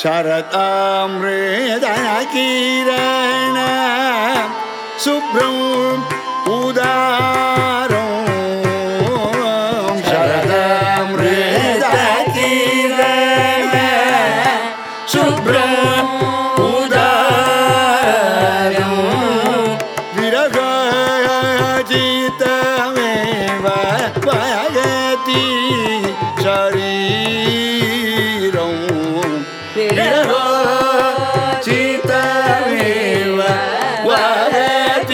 शरतामृदकिरण शुभ्रं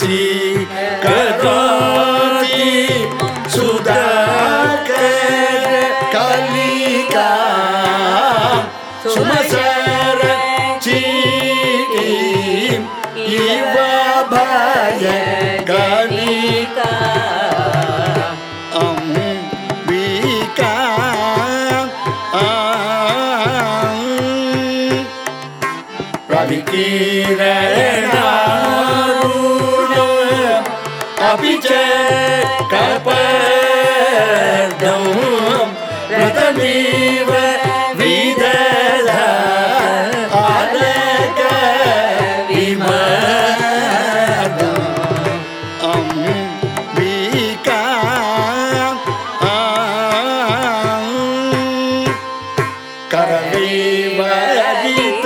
शिरसि करोति सुधाकर कलिका सुमसर चीम इव भय कलिका अम्बिका रविकिरणारुणो च आलक विमर्दम् अम्बिका करवीवरित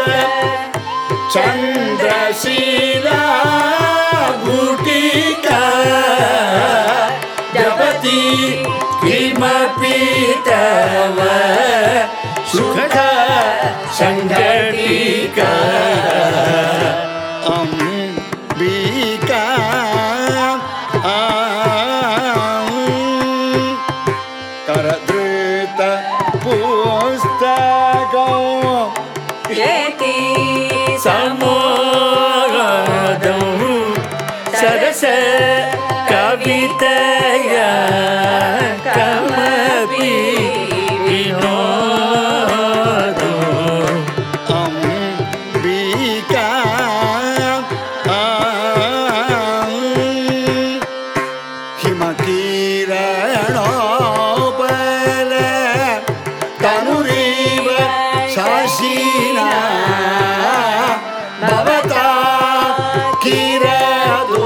चन्द्रशीला जपति किमपि तव सुख सङ्घटिका अम्बिका करधृत पुस्तकौ। येति समोदं सरस अम्बिका हिमकिरणोपल तनुरीव शासीना। भवता किरदो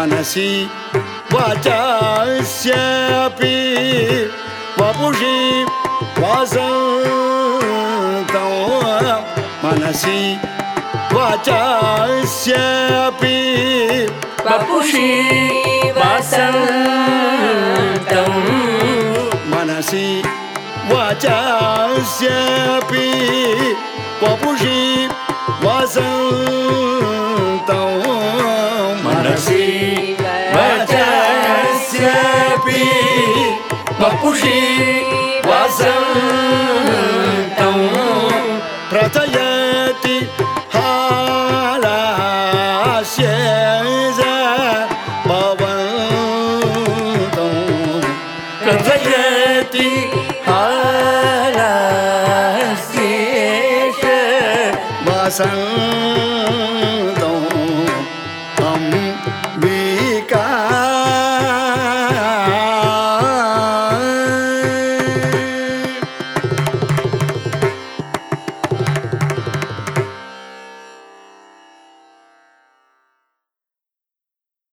मनसि वचस्यापि वपुषि वसन्तौ मनसि वचस्यापि वपुषि वसन्तम् मनसि वचस्यापि वपुषि वसन्तौ हालास्य भवन्तौ प्रथयति हालास्येष वसन्तौ